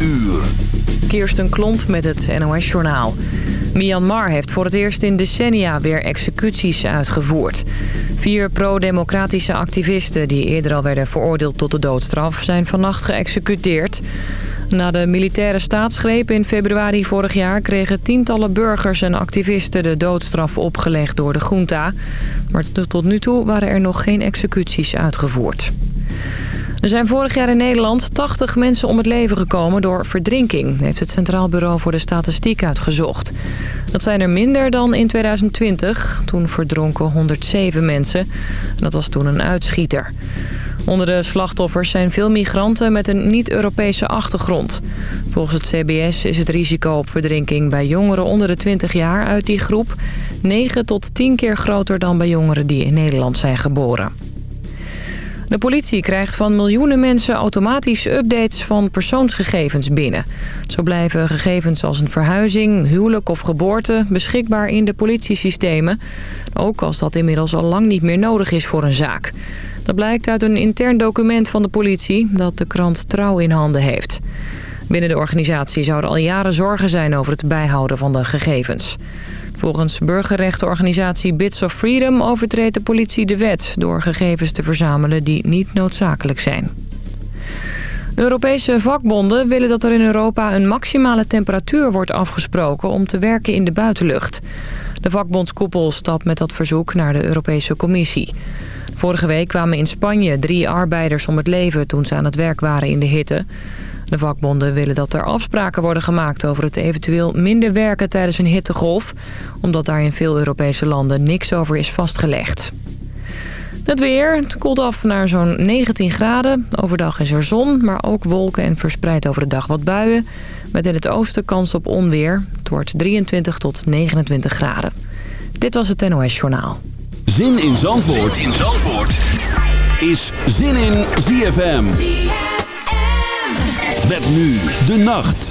uur. Kirsten Klomp met het NOS-journaal. Myanmar heeft voor het eerst in decennia weer executies uitgevoerd. Vier pro-democratische activisten die eerder al werden veroordeeld tot de doodstraf... zijn vannacht geëxecuteerd. Na de militaire staatsgreep in februari vorig jaar... kregen tientallen burgers en activisten de doodstraf opgelegd door de junta. Maar tot nu toe waren er nog geen executies uitgevoerd. Er zijn vorig jaar in Nederland 80 mensen om het leven gekomen door verdrinking, heeft het Centraal Bureau voor de Statistiek uitgezocht. Dat zijn er minder dan in 2020, toen verdronken 107 mensen. Dat was toen een uitschieter. Onder de slachtoffers zijn veel migranten met een niet-Europese achtergrond. Volgens het CBS is het risico op verdrinking bij jongeren onder de 20 jaar uit die groep 9 tot 10 keer groter dan bij jongeren die in Nederland zijn geboren. De politie krijgt van miljoenen mensen automatisch updates van persoonsgegevens binnen. Zo blijven gegevens als een verhuizing, huwelijk of geboorte beschikbaar in de politiesystemen. Ook als dat inmiddels al lang niet meer nodig is voor een zaak. Dat blijkt uit een intern document van de politie dat de krant Trouw in handen heeft. Binnen de organisatie zouden al jaren zorgen zijn over het bijhouden van de gegevens. Volgens burgerrechtenorganisatie Bits of Freedom overtreedt de politie de wet... door gegevens te verzamelen die niet noodzakelijk zijn. De Europese vakbonden willen dat er in Europa een maximale temperatuur wordt afgesproken om te werken in de buitenlucht. De vakbondskoepel stapt met dat verzoek naar de Europese Commissie. Vorige week kwamen in Spanje drie arbeiders om het leven toen ze aan het werk waren in de hitte. De vakbonden willen dat er afspraken worden gemaakt over het eventueel minder werken tijdens een hittegolf. Omdat daar in veel Europese landen niks over is vastgelegd. Het weer, het koelt af naar zo'n 19 graden. Overdag is er zon, maar ook wolken en verspreid over de dag wat buien. Met in het oosten kans op onweer. Het wordt 23 tot 29 graden. Dit was het NOS Journaal. Zin in Zandvoort, zin in Zandvoort. is Zin in ZFM. Met nu de nacht.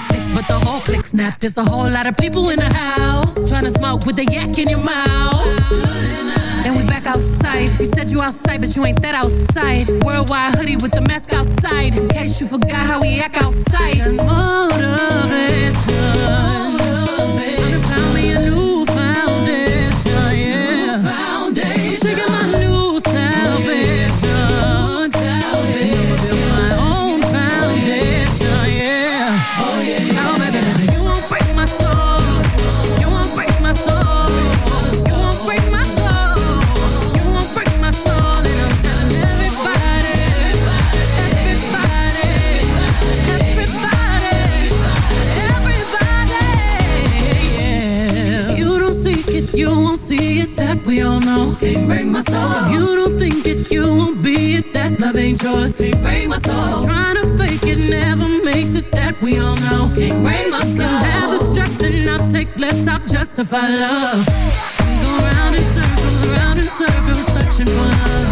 flicks, but the whole click snap. There's a whole lot of people in the house, trying to smoke with the yak in your mouth. And we back outside. You said you outside, but you ain't that outside. Worldwide hoodie with the mask outside. In case you forgot how we act outside. Motivation. can't ain't yours, can't break my soul. Trying to fake it never makes it. That we all know, can't break my soul. Can have the stress and I'll take less. I'll justify love. We go round in circles, round in circles, searching for love.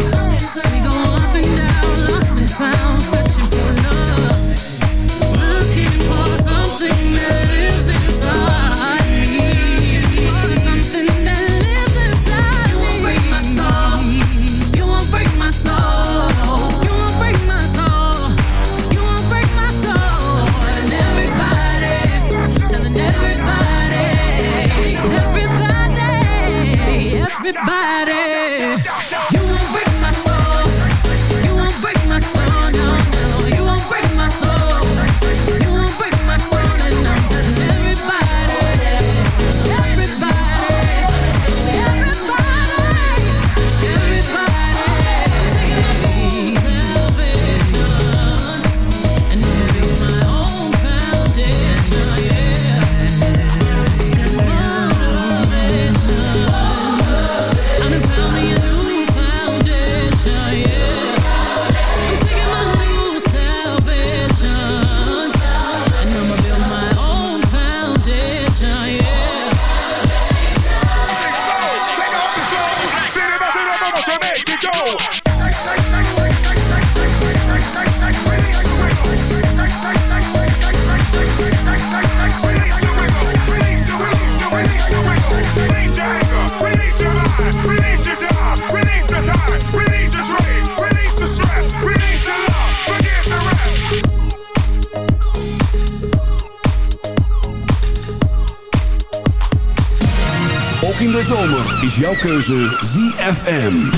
Jouw keuze ZFM.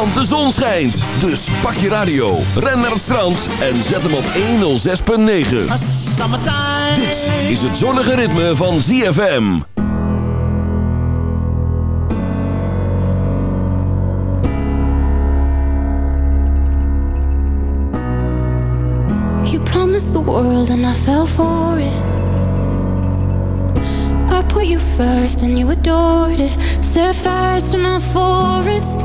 want de zon schijnt. Dus pak je radio, ren naar het strand en zet hem op 106.9. Dit is het zonnige ritme van ZFM. You promised the world and I fell for it. I put you first and you adored it. Set fires to my forest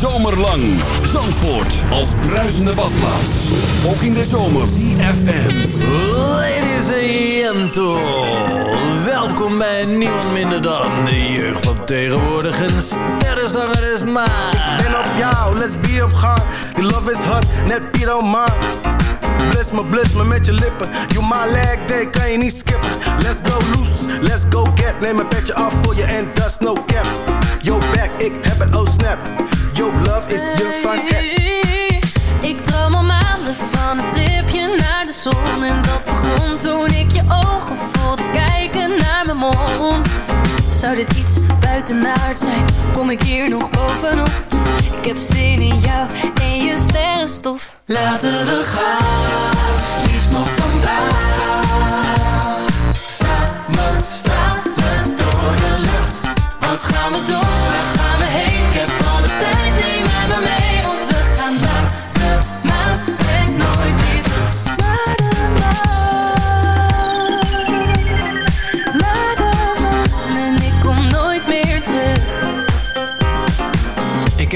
zomerlang. Zandvoort als bruisende badplaats. Ook in de zomer. CFM. Ladies and gentlemen. Welkom bij niemand minder dan de jeugd van tegenwoordig. Een sterrenzanger is maar. Ik ben op jou, let's be op gang. Your love is hot, net Piet man. Bless me, bless me met je lippen. You my leg day, kan je niet skippen. Let's go loose, let's go get. Neem een petje af voor je en dat no cap. Yo back, ik heb het, oh snap. Yo love is je van Ik droom al maanden van een tripje naar de zon. En dat begon toen ik je ogen voelde kijken naar mijn mond. Zou dit iets buitenaard zijn, kom ik hier nog bovenop? Ik heb zin in jou en je sterrenstof. Laten we gaan, liefst nog vandaag.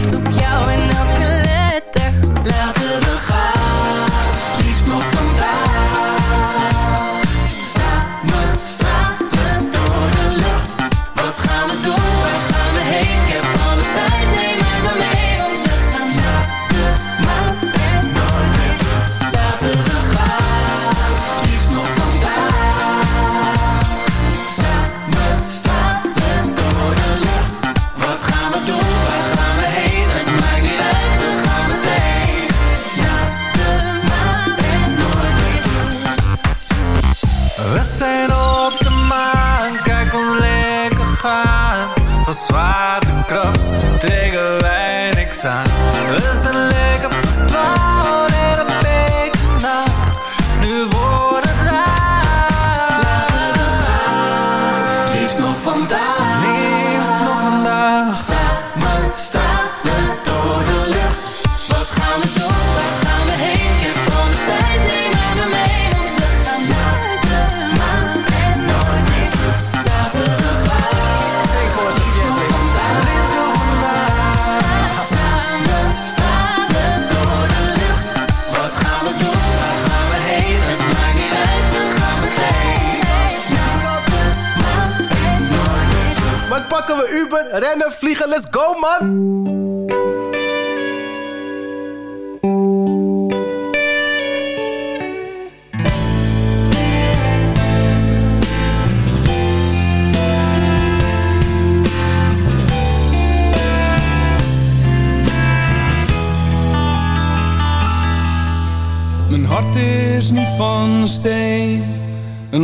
liefde op jou en